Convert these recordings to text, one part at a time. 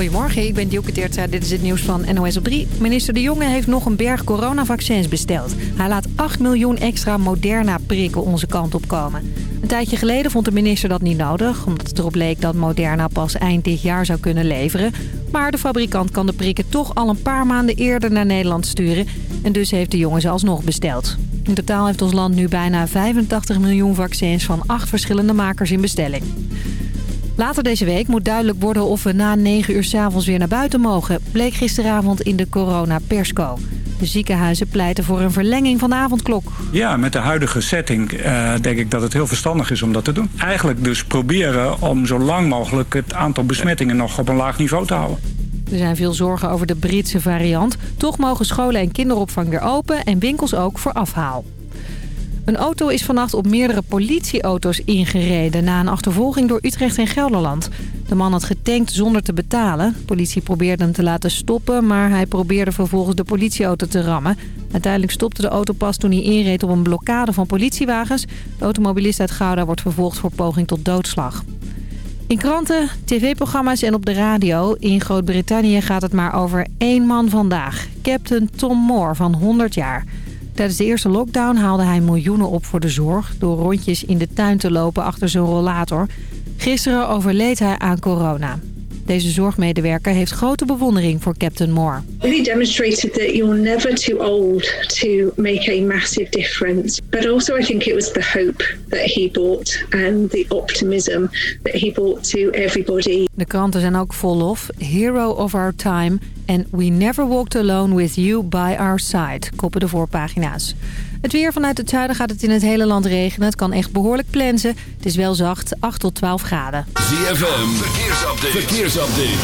Goedemorgen, ik ben Dielke Teertza. Dit is het nieuws van NOS op 3. Minister De Jonge heeft nog een berg coronavaccins besteld. Hij laat 8 miljoen extra Moderna-prikken onze kant op komen. Een tijdje geleden vond de minister dat niet nodig... omdat het erop leek dat Moderna pas eind dit jaar zou kunnen leveren. Maar de fabrikant kan de prikken toch al een paar maanden eerder naar Nederland sturen... en dus heeft De Jonge ze alsnog besteld. In totaal heeft ons land nu bijna 85 miljoen vaccins van acht verschillende makers in bestelling. Later deze week moet duidelijk worden of we na 9 uur s avonds weer naar buiten mogen... bleek gisteravond in de corona-persco. De ziekenhuizen pleiten voor een verlenging van de avondklok. Ja, met de huidige setting uh, denk ik dat het heel verstandig is om dat te doen. Eigenlijk dus proberen om zo lang mogelijk het aantal besmettingen nog op een laag niveau te houden. Er zijn veel zorgen over de Britse variant. Toch mogen scholen en kinderopvang weer open en winkels ook voor afhaal. Een auto is vannacht op meerdere politieauto's ingereden... na een achtervolging door Utrecht en Gelderland. De man had getankt zonder te betalen. De politie probeerde hem te laten stoppen... maar hij probeerde vervolgens de politieauto te rammen. Uiteindelijk stopte de auto pas toen hij inreed op een blokkade van politiewagens. De automobilist uit Gouda wordt vervolgd voor poging tot doodslag. In kranten, tv-programma's en op de radio in Groot-Brittannië gaat het maar over één man vandaag. Captain Tom Moore van 100 jaar. Tijdens de eerste lockdown haalde hij miljoenen op voor de zorg... door rondjes in de tuin te lopen achter zijn rollator. Gisteren overleed hij aan corona. Deze zorgmedewerker heeft grote bewondering voor Captain Moore. He demonstrated that you're never too old to make a massive difference. But also I think it was the hope that he brought and the optimism that he brought to everybody. De kranten zijn ook vol lof. Hero of our time en We never walked alone with you by our side, koppen de voorpagina's. Het weer vanuit het zuiden gaat het in het hele land regenen. Het kan echt behoorlijk plensen. Het is wel zacht, 8 tot 12 graden. ZFM, verkeersupdate. verkeersupdate.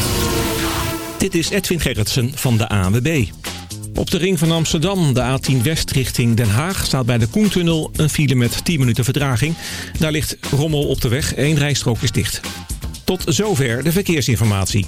Dit is Edwin Gerritsen van de ANWB. Op de ring van Amsterdam, de A10 West richting Den Haag... staat bij de Koentunnel een file met 10 minuten vertraging. Daar ligt rommel op de weg, één rijstrook is dicht. Tot zover de verkeersinformatie.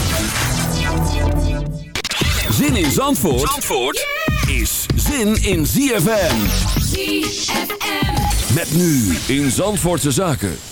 Zin in Zandvoort, Zandvoort is zin in ZFM. ZFM. Met nu in Zandvoortse Zaken.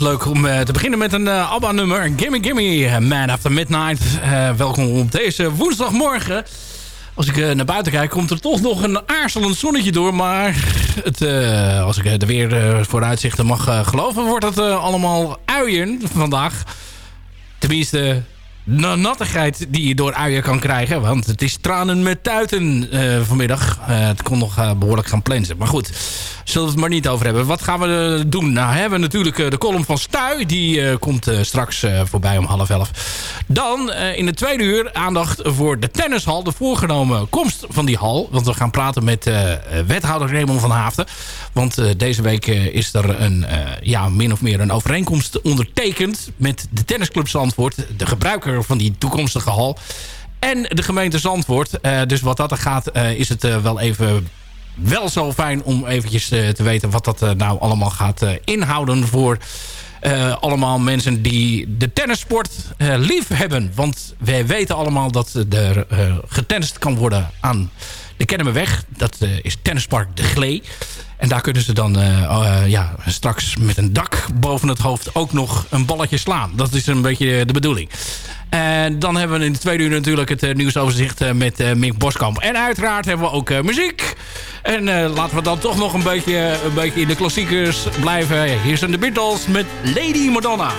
Leuk om te beginnen met een ABBA-nummer. Gimme Gimme, Man After Midnight. welkom op deze woensdagmorgen. Als ik naar buiten kijk, komt er toch nog een aarzelend zonnetje door. Maar het, als ik de weer vooruitzichten mag geloven, wordt het allemaal uien vandaag. Tenminste, nattigheid die je door uien kan krijgen. Want het is tranen met tuiten vanmiddag. Het kon nog behoorlijk gaan plensen. Maar goed, zullen we het maar niet over hebben. Wat gaan we doen? Nou, hebben we natuurlijk de column van Stuy. Die komt straks voorbij om half elf. Dan in de tweede uur aandacht voor de tennishal. De voorgenomen komst van die hal. Want we gaan praten met wethouder Raymond van Haafden. Want deze week is er een, ja, min of meer een overeenkomst ondertekend... met de tennisclub Zandvoort. De gebruiker van die toekomstige hal. En de gemeente Zandvoort. Dus wat dat er gaat, is het wel even wel zo fijn om eventjes te weten wat dat nou allemaal gaat inhouden voor allemaal mensen die de tennissport lief hebben. Want wij weten allemaal dat er getennist kan worden aan de Kennemerweg. Dat is tennispark De Glee. En daar kunnen ze dan uh, ja, straks met een dak boven het hoofd ook nog een balletje slaan. Dat is een beetje de bedoeling. En dan hebben we in de tweede uur natuurlijk het uh, nieuwsoverzicht met Mick Boskamp. En uiteraard hebben we ook muziek. En laten we dan toch nog een beetje, een beetje in de klassiekers blijven. Hier zijn de Beatles met Lady Madonna.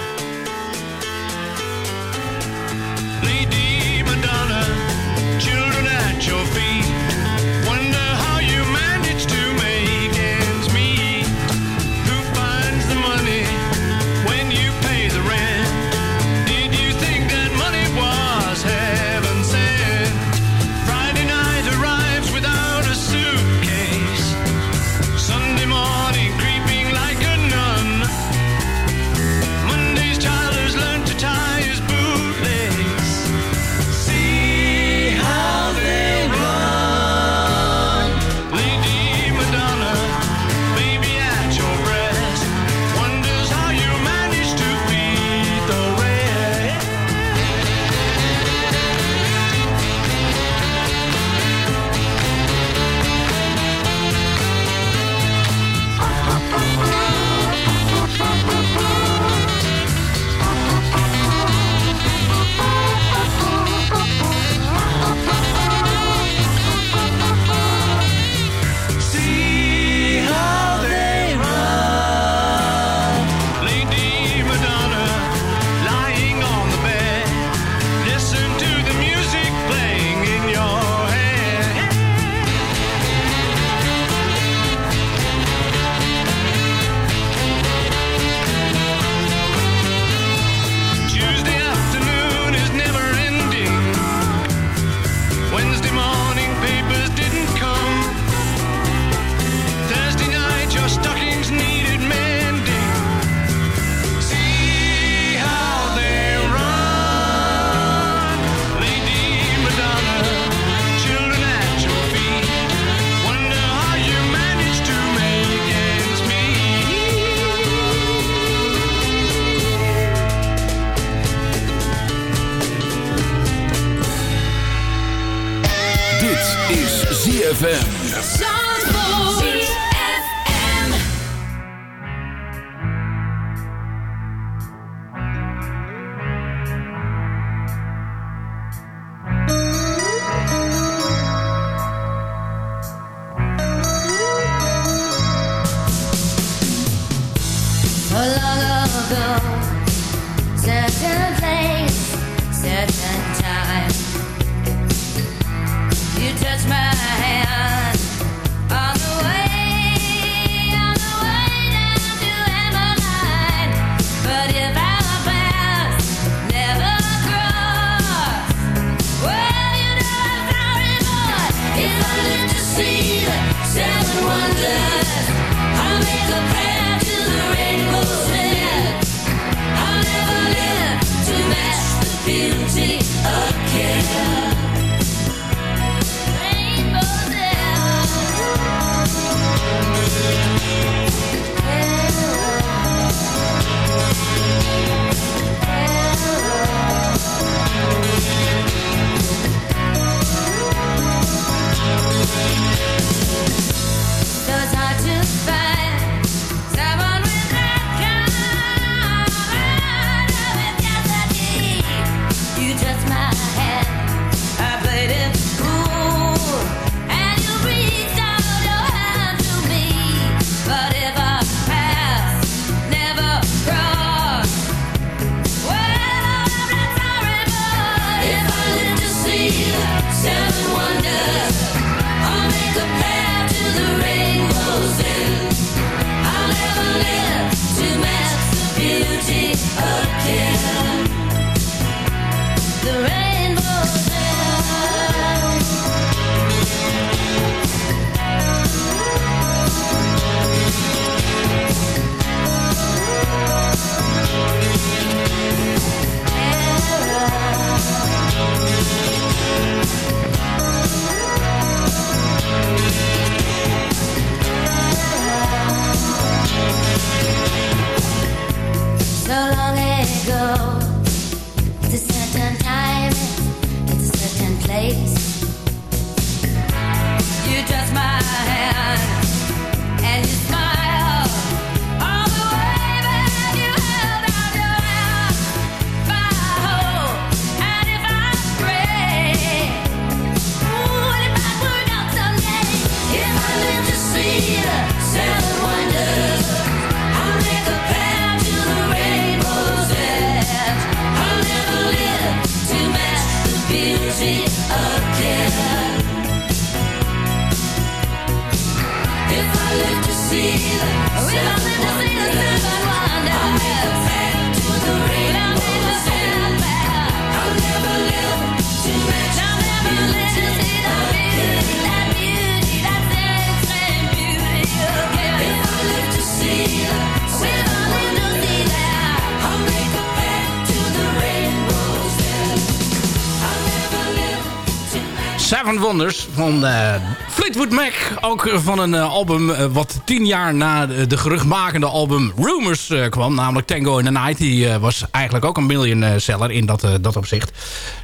Seven Wonders van uh, Fleetwood Mac. Ook van een uh, album uh, wat tien jaar na de, de geruchtmakende album Rumors kwam. Namelijk Tango in the Night. Die was eigenlijk ook een miljoen seller in dat, dat opzicht.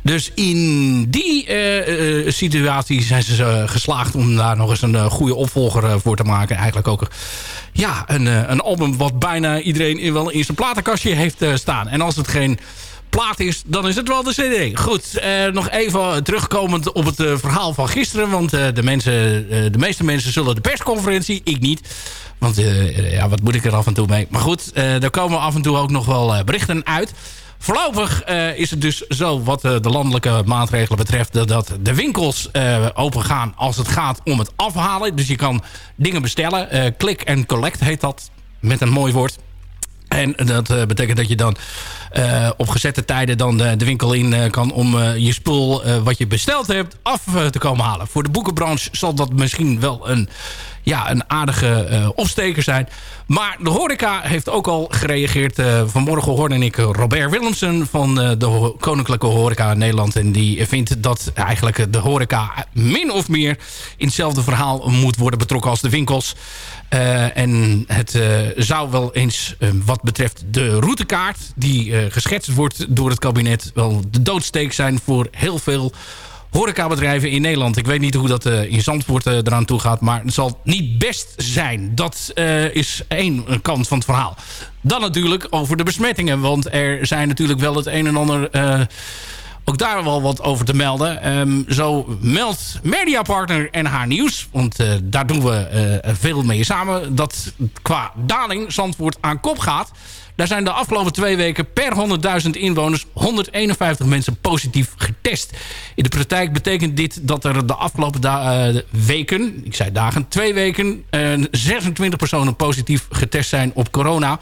Dus in die situatie zijn ze geslaagd om daar nog eens een goede opvolger voor te maken. Eigenlijk ook ja, een, een album wat bijna iedereen wel in zijn platenkastje heeft staan. En als het geen plaat is, dan is het wel de cd. Goed, eh, nog even terugkomend op het uh, verhaal van gisteren. Want uh, de, mensen, de meeste mensen zullen de persconferentie, ik niet. Want ja, wat moet ik er af en toe mee? Maar goed, daar komen af en toe ook nog wel berichten uit. Voorlopig is het dus zo wat de landelijke maatregelen betreft... dat de winkels open gaan als het gaat om het afhalen. Dus je kan dingen bestellen. click and collect heet dat, met een mooi woord. En dat betekent dat je dan uh, op gezette tijden dan de, de winkel in kan... om je spul wat je besteld hebt af te komen halen. Voor de boekenbranche zal dat misschien wel een, ja, een aardige opsteker zijn. Maar de horeca heeft ook al gereageerd. vanmorgen hoorde ik Robert Willemsen van de Koninklijke Horeca Nederland. En die vindt dat eigenlijk de horeca min of meer... in hetzelfde verhaal moet worden betrokken als de winkels... Uh, en het uh, zou wel eens, uh, wat betreft de routekaart... die geschetst wordt door het kabinet... wel de doodsteek zijn voor heel veel horecabedrijven in Nederland. Ik weet niet hoe dat in Zandvoort eraan toe gaat... maar het zal niet best zijn. Dat is één kant van het verhaal. Dan natuurlijk over de besmettingen. Want er zijn natuurlijk wel het een en ander ook daar wel wat over te melden. Um, zo meldt Mediapartner en haar nieuws. Want uh, daar doen we uh, veel mee samen. Dat qua daling Zandvoort aan kop gaat. Daar zijn de afgelopen twee weken per 100.000 inwoners 151 mensen positief getest. In de praktijk betekent dit dat er de afgelopen uh, weken, ik zei dagen, twee weken, 26 personen positief getest zijn op corona.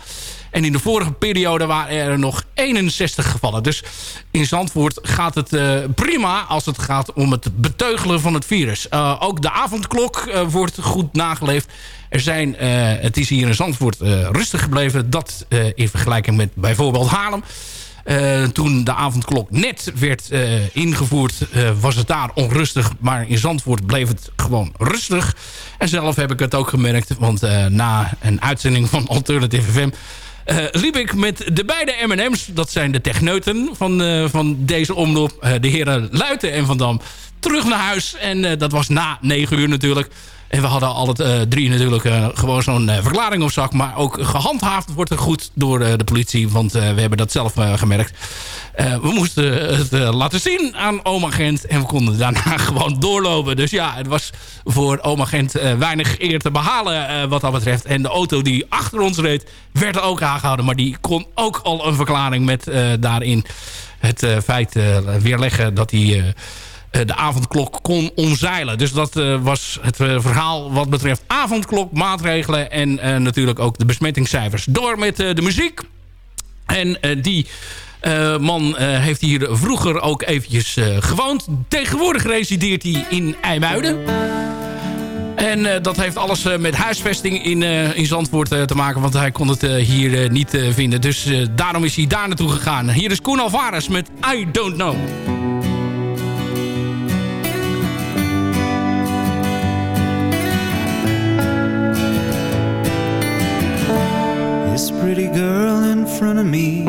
En in de vorige periode waren er nog 61 gevallen. Dus in Zandvoort gaat het uh, prima als het gaat om het beteugelen van het virus. Uh, ook de avondklok uh, wordt goed nageleefd. Er zijn, het is hier in Zandvoort rustig gebleven. Dat in vergelijking met bijvoorbeeld Haarlem. Toen de avondklok net werd ingevoerd, was het daar onrustig. Maar in Zandvoort bleef het gewoon rustig. En zelf heb ik het ook gemerkt. Want na een uitzending van Alternative FM liep ik met de beide M&M's. Dat zijn de techneuten van, uh, van deze omloop. Uh, de heren Luiten en Van Dam. Terug naar huis. En dat was na negen uur natuurlijk. En we hadden alle uh, drie natuurlijk uh, gewoon zo'n verklaring op zak. Maar ook gehandhaafd wordt er goed door de politie. Want we hebben dat zelf gemerkt. we moesten het laten zien aan oma Gent. En we konden daarna gewoon doorlopen. Dus ja, het was voor oma Gent weinig eer te behalen wat dat betreft. En de auto die achter ons reed werd ook aangehouden. Maar die kon ook al een verklaring met daarin het feit weerleggen dat hij eh, de avondklok kon omzeilen. Dus dat uh, was het uh, verhaal wat betreft avondklok, maatregelen... en natuurlijk ook de besmettingscijfers. Door met de muziek. En die... man heeft hier vroeger ook eventjes gewoond. Tegenwoordig resideert hij in IJmuiden. En dat heeft alles met huisvesting in, in Zandvoort te maken. Want hij kon het hier niet vinden. Dus daarom is hij daar naartoe gegaan. Hier is Koen Alvarez met I Don't Know. Pretty girl in front of me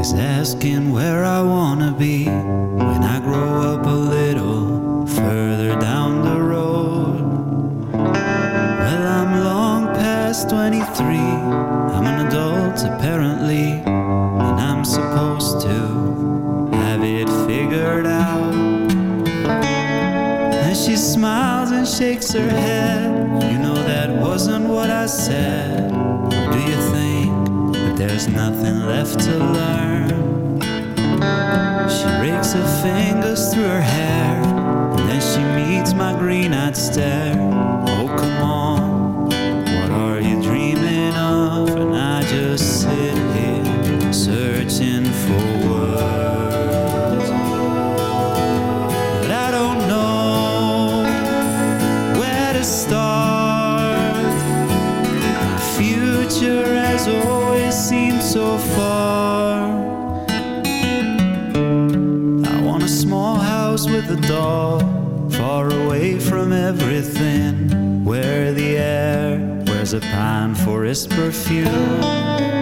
is asking where I wanna be when I grow up a little further down the road. Well, I'm long past 23. I'm an adult apparently, and I'm supposed to have it figured out. And she smiles and shakes her head. You know that wasn't what I said. There's nothing left to learn? She rakes her fingers through her hair, and then she meets my green-eyed stare. Dog, far away from everything, where the air wears a pine forest perfume.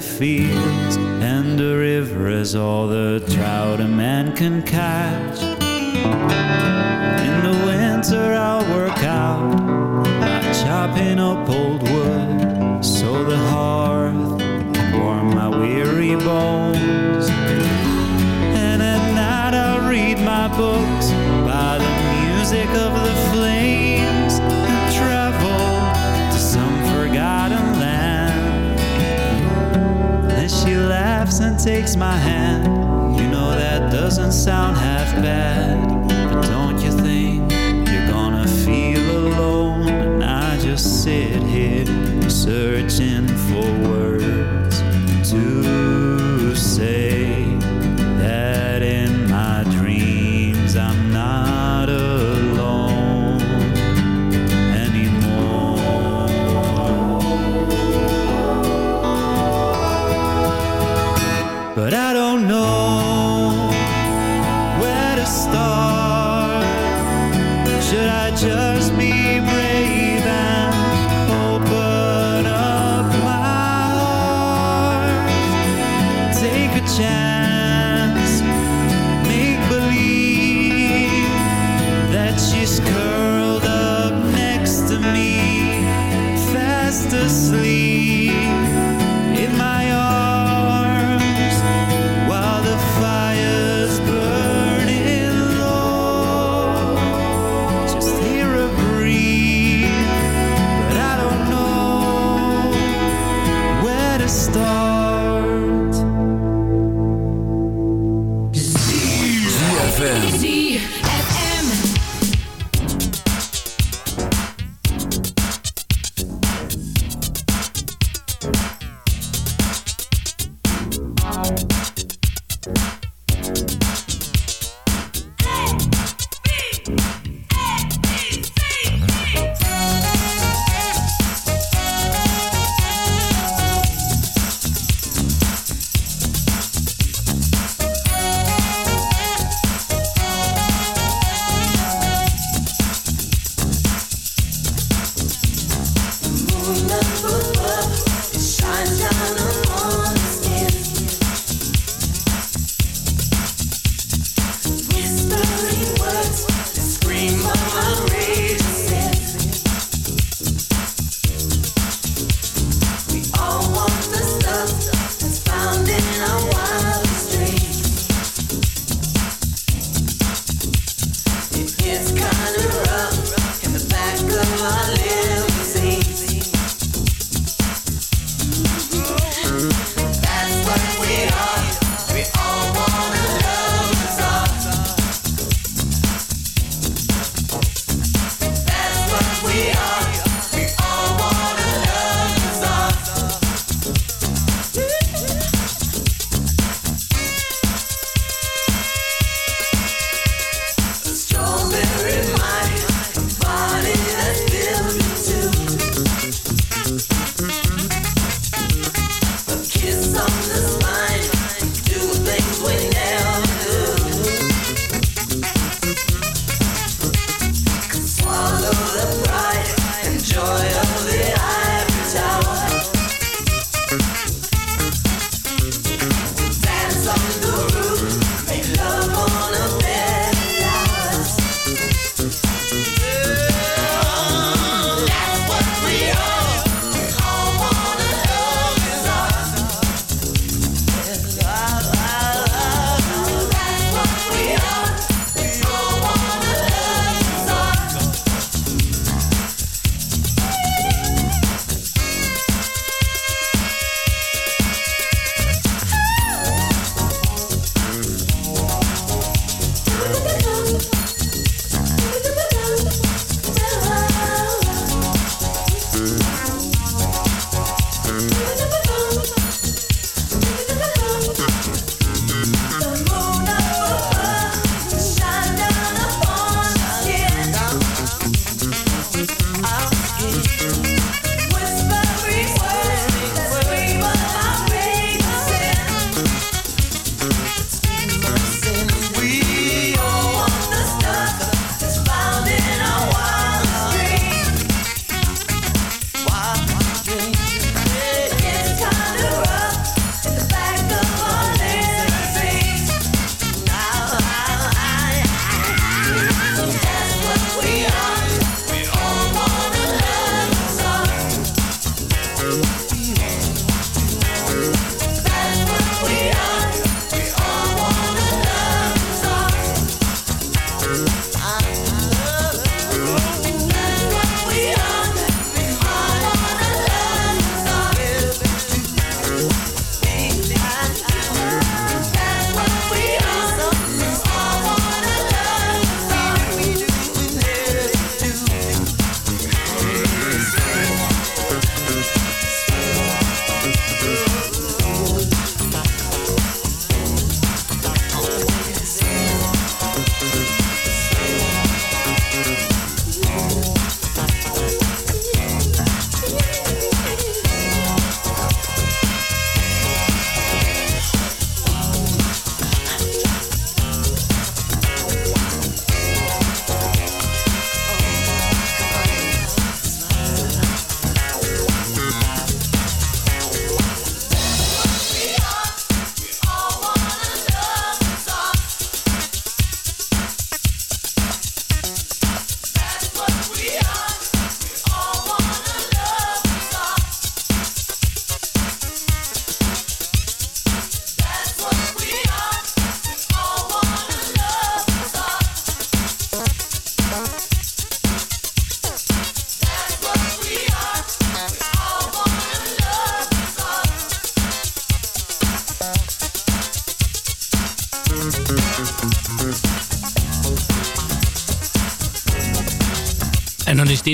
Fields, and the river is all the trout a man can catch. In the winter, I'll work out by chopping up old takes my hand. You know that doesn't sound half bad.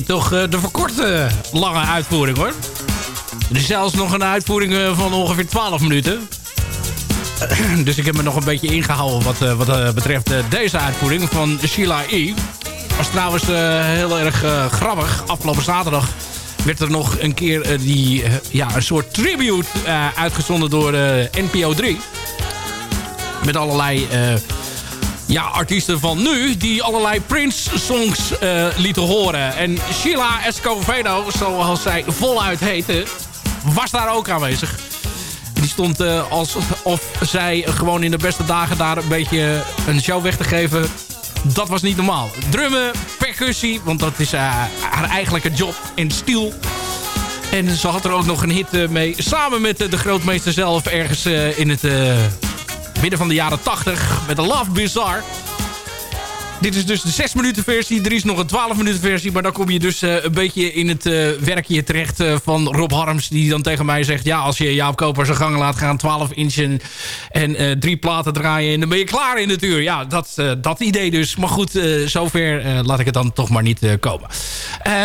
Toch uh, de verkorte lange uitvoering hoor. Er is zelfs nog een uitvoering uh, van ongeveer 12 minuten. dus ik heb me nog een beetje ingehouden wat, wat betreft deze uitvoering van Sheila E. Was trouwens heel erg grappig. Afgelopen zaterdag werd er nog een keer die, ja, een soort tribute uitgezonden door NPO 3. Met allerlei ja, artiesten van nu die allerlei Prince-songs uh, lieten horen. En Sheila Escovedo, zoals zij voluit heette, was daar ook aanwezig. Die stond uh, alsof zij gewoon in de beste dagen daar een beetje een show weg te geven. Dat was niet normaal. Drummen, percussie, want dat is uh, haar eigenlijke job in stil. En ze had er ook nog een hit mee. Samen met de grootmeester zelf ergens in het midden van de jaren 80 met de Love Bizarre. Dit is dus de 6 minuten versie. Er is nog een 12 minuten versie. Maar dan kom je dus uh, een beetje in het uh, werkje terecht uh, van Rob Harms. Die dan tegen mij zegt... Ja, als je Jaap Koper zijn gang laat gaan. 12 inch en drie platen draaien. En dan ben je klaar in het uur. Ja, dat, dat idee dus. Maar goed, zover laat ik het dan toch maar niet komen.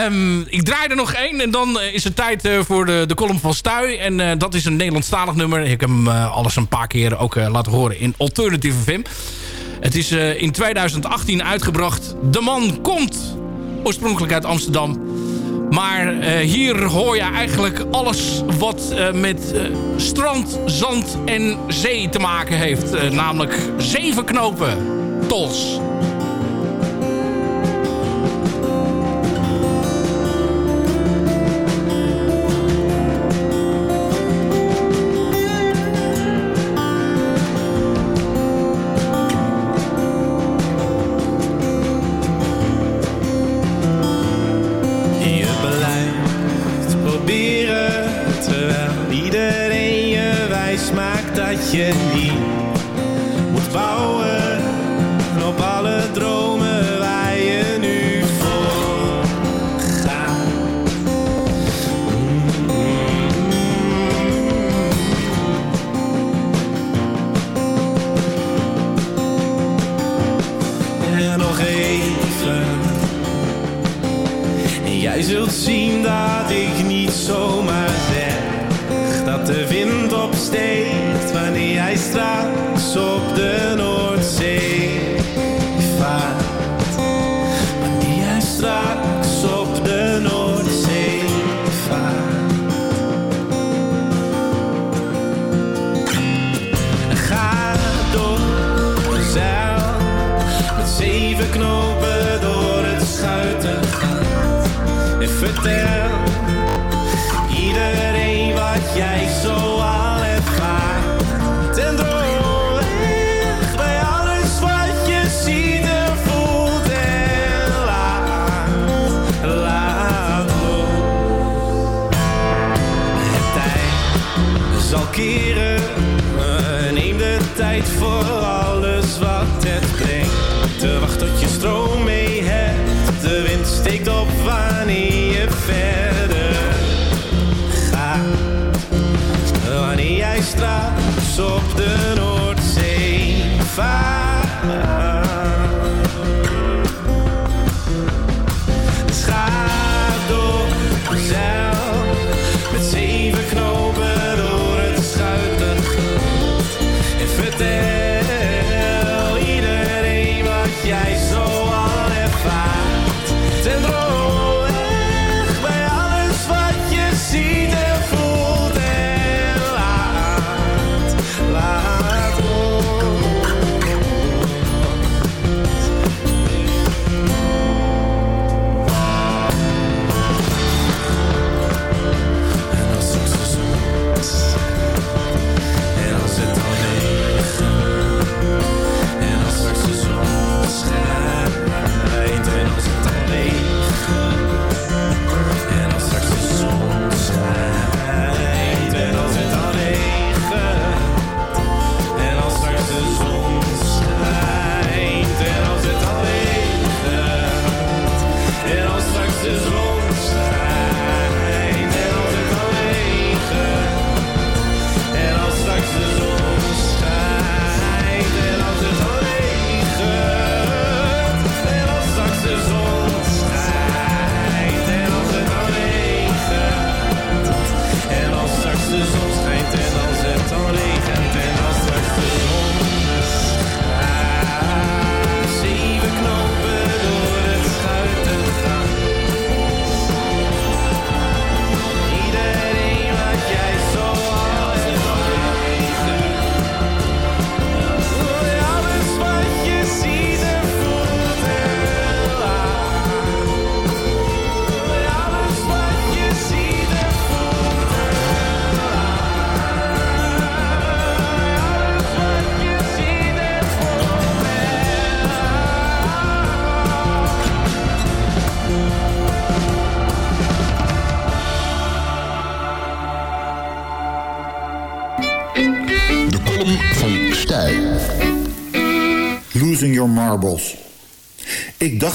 Um, ik draai er nog één. En dan is het tijd voor de, de column van Stuy. En dat is een Nederlandstalig nummer. Ik heb hem alles een paar keer ook laten horen in Alternative FM. Het is uh, in 2018 uitgebracht. De man komt oorspronkelijk uit Amsterdam. Maar uh, hier hoor je eigenlijk alles wat uh, met strand, zand en zee te maken heeft. namelijk zeven knopen. Tols.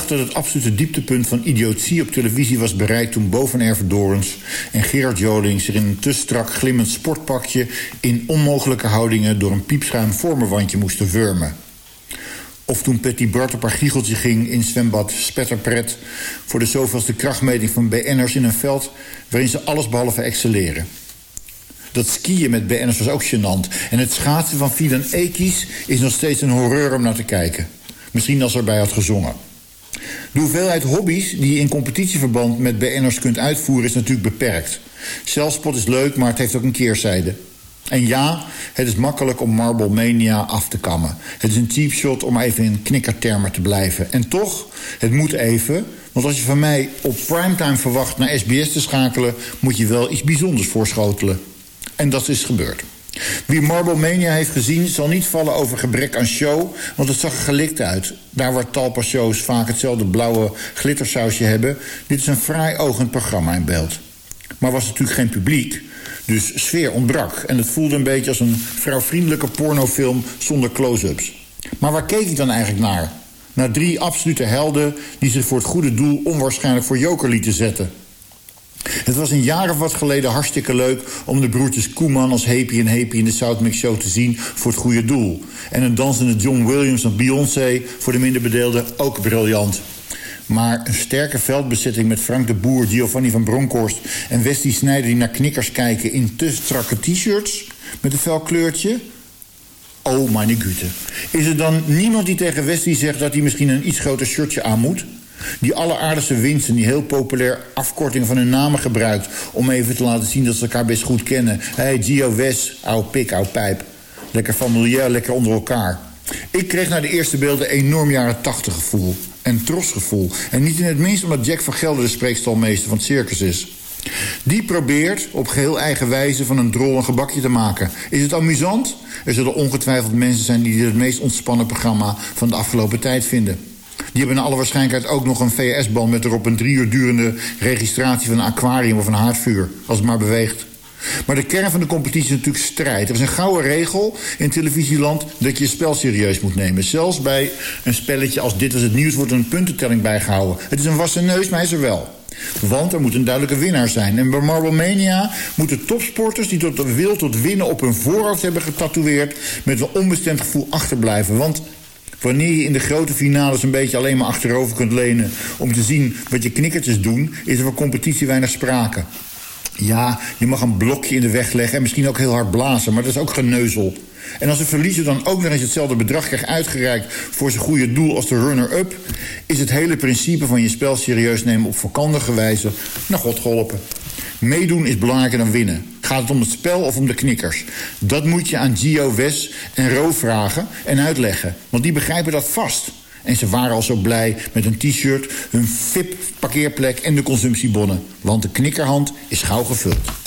Dat het absolute dieptepunt van idiotie op televisie was bereikt... toen Boven Dorens en Gerard Joling zich in een te strak glimmend sportpakje... in onmogelijke houdingen door een piepschuim vormenwandje moesten wurmen. Of toen Patty Bart op haar giecheltje ging in zwembad Spetterpret... voor de zoveelste krachtmeting van BN'ers in een veld... waarin ze allesbehalve excelleren. Dat skiën met BN'ers was ook gênant. En het schaatsen van Fidan Ekies is nog steeds een horreur om naar te kijken. Misschien als erbij had gezongen. De hoeveelheid hobby's die je in competitieverband met BN'ers kunt uitvoeren... is natuurlijk beperkt. Zelfspot is leuk, maar het heeft ook een keerzijde. En ja, het is makkelijk om Marble Mania af te kammen. Het is een cheap shot om even in knikkertermen te blijven. En toch, het moet even... want als je van mij op primetime verwacht naar SBS te schakelen... moet je wel iets bijzonders voorschotelen. En dat is gebeurd. Wie Marble Mania heeft gezien zal niet vallen over gebrek aan show... want het zag gelikt uit. Daar waar talpa-shows vaak hetzelfde blauwe glittersausje hebben... dit is een fraai ogend programma in beeld. Maar was natuurlijk geen publiek, dus sfeer ontbrak. En het voelde een beetje als een vrouwvriendelijke pornofilm zonder close-ups. Maar waar keek ik dan eigenlijk naar? Naar drie absolute helden die zich voor het goede doel onwaarschijnlijk voor joker lieten zetten... Het was een jaar of wat geleden hartstikke leuk om de broertjes Koeman als Happy en Happy in de Southmix Show te zien voor het goede doel. En een dansende John Williams en Beyoncé voor de minder bedeelden ook briljant. Maar een sterke veldbezetting met Frank de Boer, Giovanni van Bronckhorst en Westie Snijder die naar knikkers kijken in te strakke t-shirts met een fel kleurtje. Oh, meine Güte. Is er dan niemand die tegen Westie zegt dat hij misschien een iets groter shirtje aan moet? Die alleraardigste winsten, die heel populair afkortingen van hun namen gebruikt... om even te laten zien dat ze elkaar best goed kennen. Hé, hey, Gio Wes, oude pik, oude pijp. Lekker familiair, lekker onder elkaar. Ik kreeg na de eerste beelden enorm jaren tachtig gevoel. En trosgevoel. En niet in het minst omdat Jack van Gelder de spreekstalmeester van het circus is. Die probeert op geheel eigen wijze van een drol een gebakje te maken. Is het amusant? Er zullen ongetwijfeld mensen zijn die dit het meest ontspannen programma van de afgelopen tijd vinden. Die hebben naar alle waarschijnlijkheid ook nog een VS-band... met erop een drie uur durende registratie van een aquarium of een haardvuur. Als het maar beweegt. Maar de kern van de competitie is natuurlijk strijd. Er is een gouden regel in televisieland dat je je spel serieus moet nemen. Zelfs bij een spelletje als dit was het nieuws wordt een puntentelling bijgehouden. Het is een wassen neus, maar hij is er wel. Want er moet een duidelijke winnaar zijn. En bij Marble Mania moeten topsporters die tot de wil tot winnen op hun voorhoofd hebben getatoeëerd... met een onbestemd gevoel achterblijven. Want Wanneer je in de grote finales een beetje alleen maar achterover kunt lenen... om te zien wat je knikkertjes doen, is er van competitie weinig sprake. Ja, je mag een blokje in de weg leggen en misschien ook heel hard blazen... maar dat is ook geneuzel. En als de verliezer dan ook nog eens hetzelfde bedrag krijgt uitgereikt... voor zijn goede doel als de runner-up... is het hele principe van je spel serieus nemen op vakkandige wijze... naar God geholpen. Meedoen is belangrijker dan winnen. Gaat het om het spel of om de knikkers? Dat moet je aan Gio, Wes en Ro vragen en uitleggen. Want die begrijpen dat vast. En ze waren al zo blij met een t-shirt, hun VIP-parkeerplek en de consumptiebonnen. Want de knikkerhand is gauw gevuld.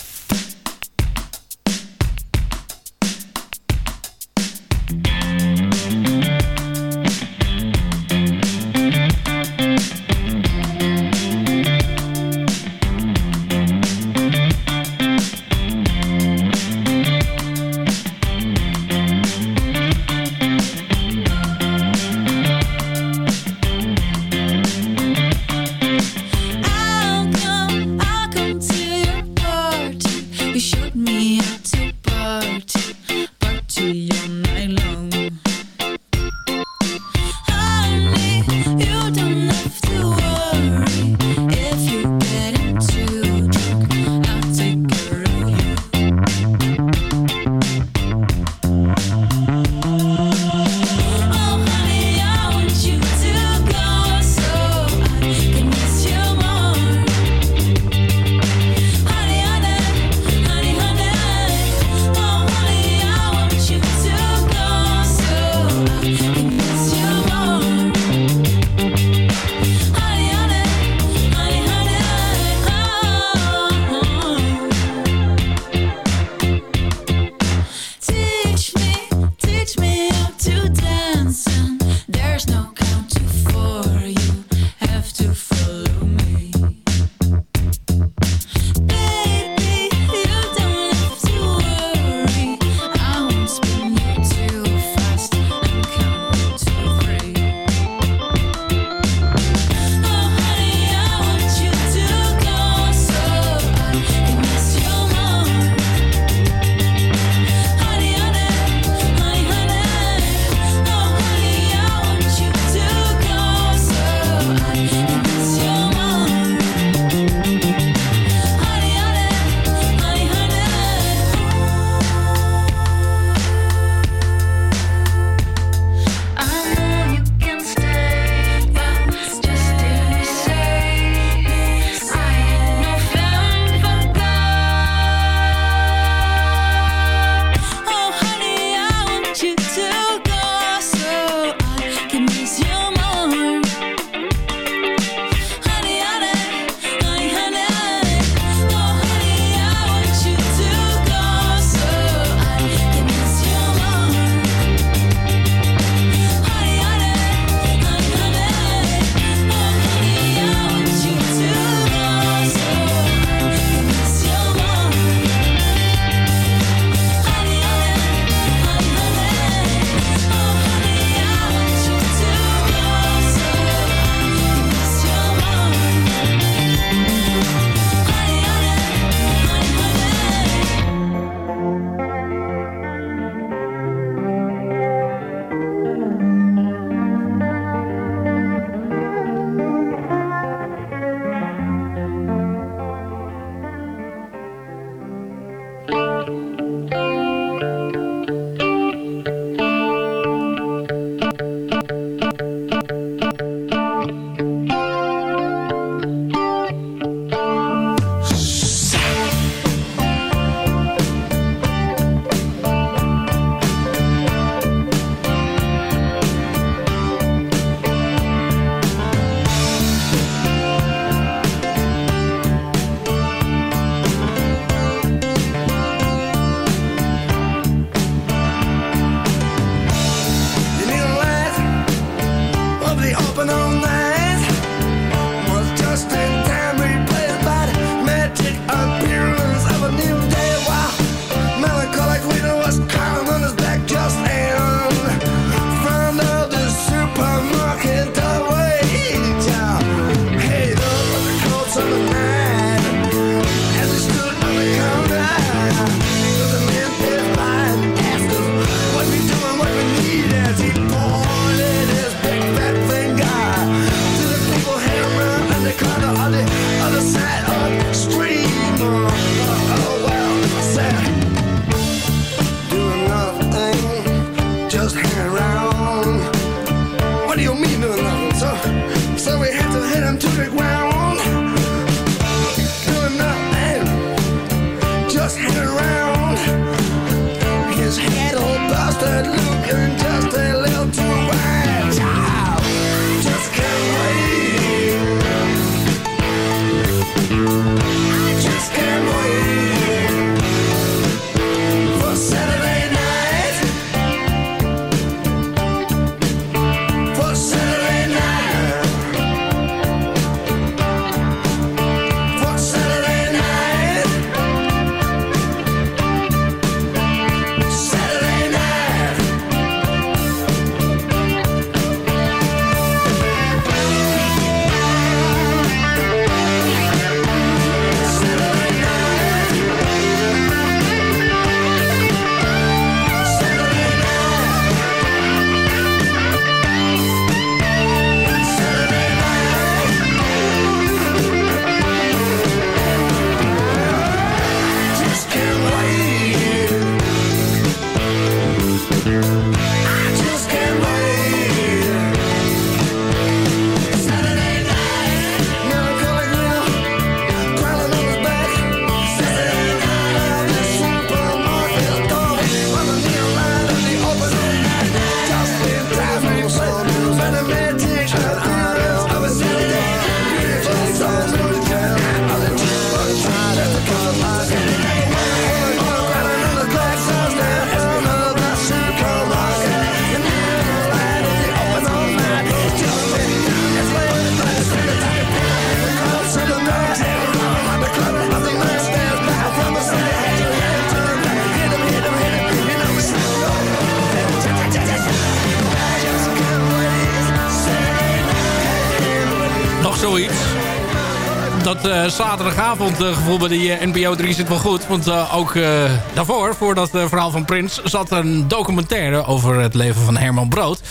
Zaterdagavond eh, gevoel bij de eh, NPO 3 zit wel goed. Want eh, ook eh, daarvoor, voor dat eh, verhaal van Prins... zat een documentaire over het leven van Herman Brood.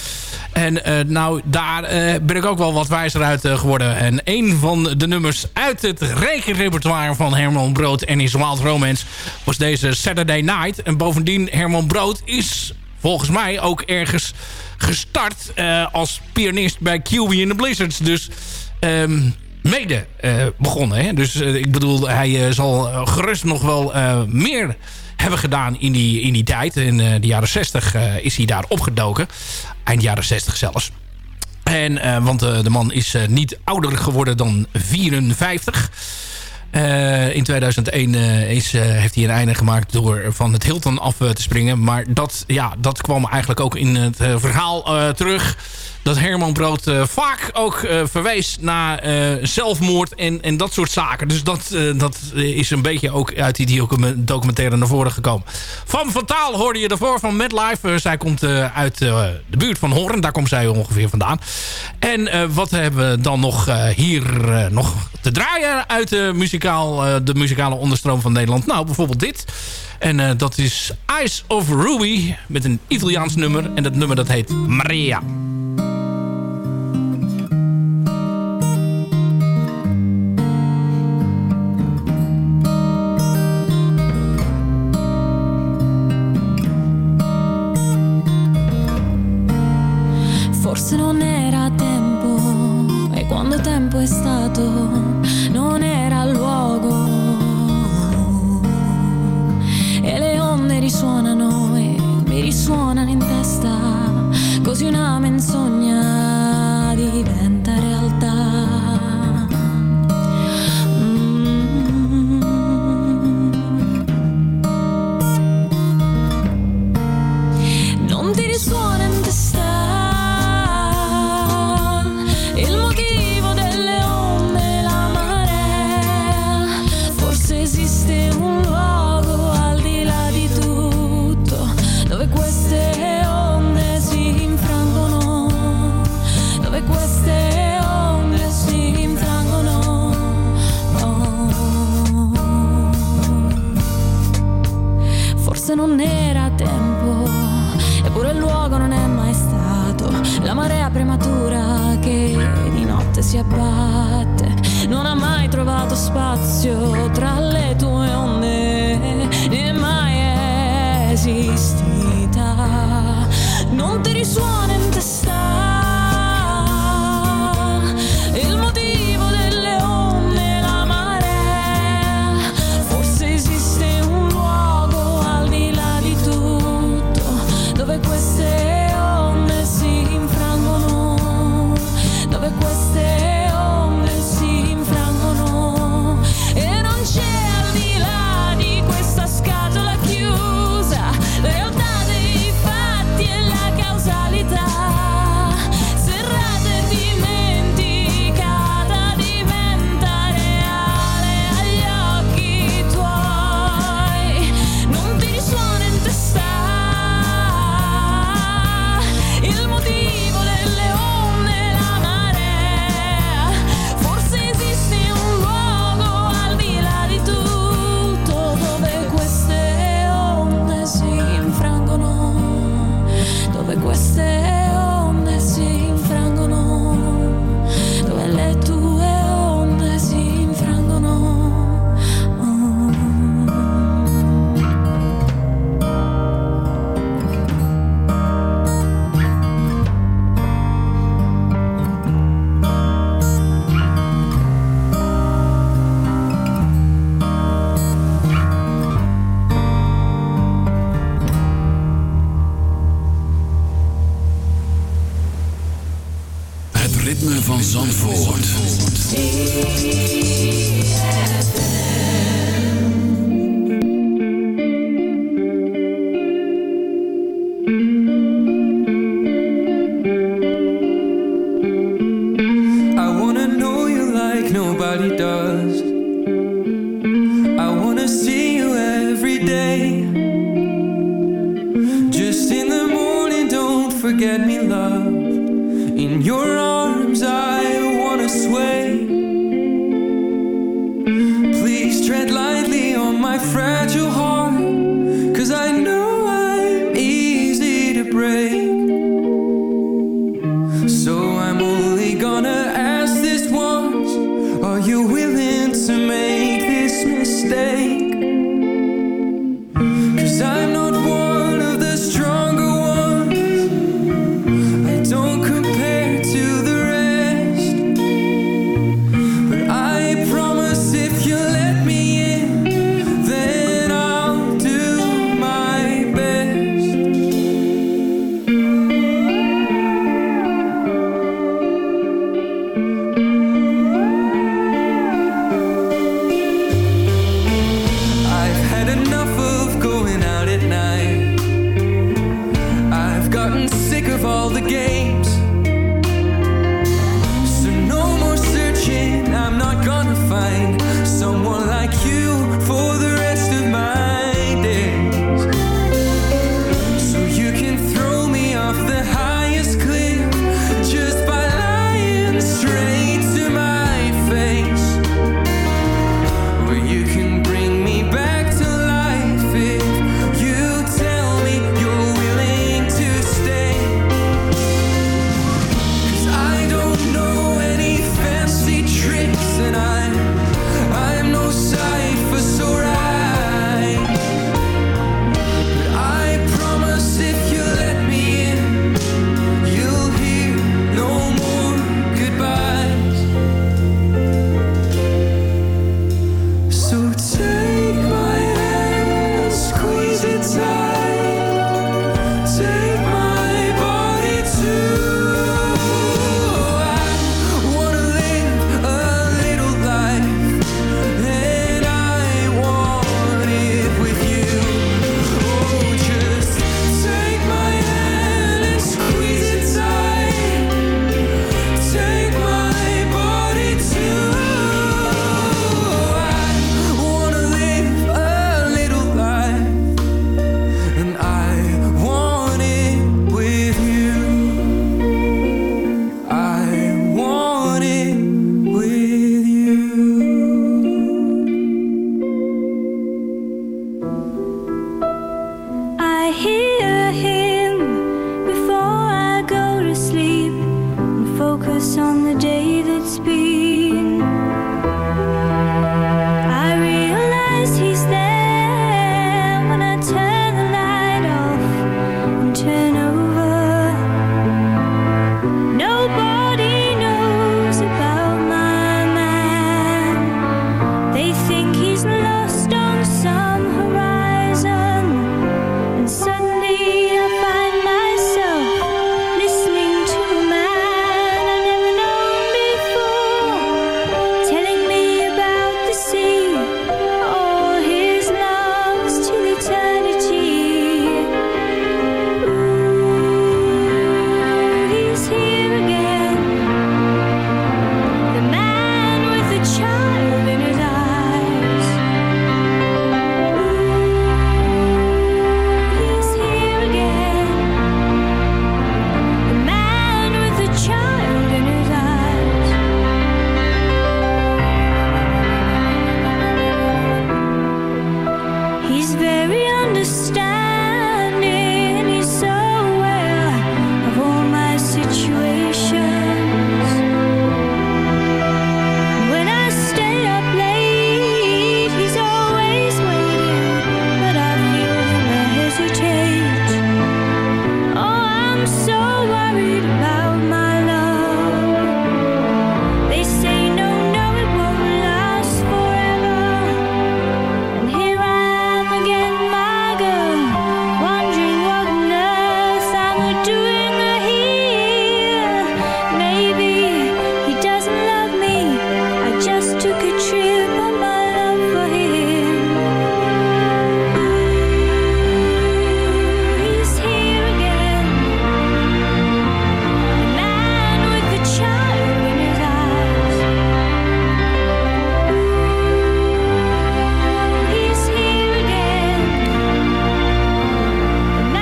En eh, nou, daar eh, ben ik ook wel wat wijzer uit eh, geworden. En een van de nummers uit het rekenrepertoire van Herman Brood en his Wild Romance... was deze Saturday Night. En bovendien, Herman Brood is volgens mij ook ergens gestart eh, als pianist bij QB in the Blizzards. Dus ehm, mede eh, begonnen. Hè? Dus eh, ik bedoel, hij eh, zal gerust nog wel meer hebben gedaan in die, in die tijd. In de jaren 60 eh, is hij daar opgedoken. Eind jaren 60 zelfs. En, want de man is niet ouder geworden dan 54. Eh, in 2001 eh, is, eh, heeft hij een einde gemaakt door van het Hilton af te springen. Maar dat, ja, dat kwam eigenlijk ook in het verhaal terug. Dat Herman Brood eh, vaak ook eh, verwees naar eh, zelfmoord en, en dat soort zaken. Dus dat, dat is een beetje ook uit die docu- documentaire naar voren gekomen. Van Fataal hoorde je ervoor van Madlife. Zij komt uit de buurt van Hoorn. Daar komt zij ongeveer vandaan. En wat hebben we dan nog hier nog te draaien uit de, muzikaal, de muzikale onderstroom van Nederland? Nou, bijvoorbeeld dit. En dat is Eyes of Ruby met een Italiaans nummer. En dat nummer dat heet Maria. Abbatte, non ha mai trovato spazio tra of all the games. So no more searching I'm not gonna find someone like you for the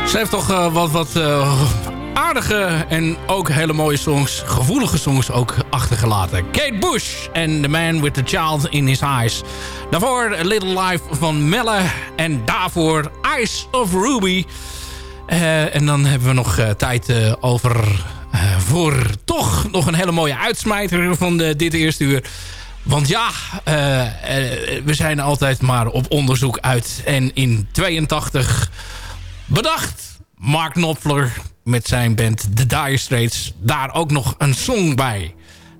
Ze heeft toch eh, wat, wat eh, aardige en ook hele mooie songs, gevoelige songs ook achtergelaten. Kate Bush en The Man with the Child in His Eyes. Daarvoor Little Life van Melle en daarvoor Eyes of Ruby. Eh, en dan hebben we nog tijd over voor toch nog een hele mooie uitsmijter van de, dit eerste uur. Want ja, we zijn altijd maar op onderzoek uit. En in 82 bedacht Mark Knopfler met zijn band The Dire Straits daar ook nog een song bij.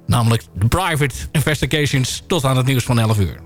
Namelijk The Private Investigations tot aan het nieuws van 11 uur.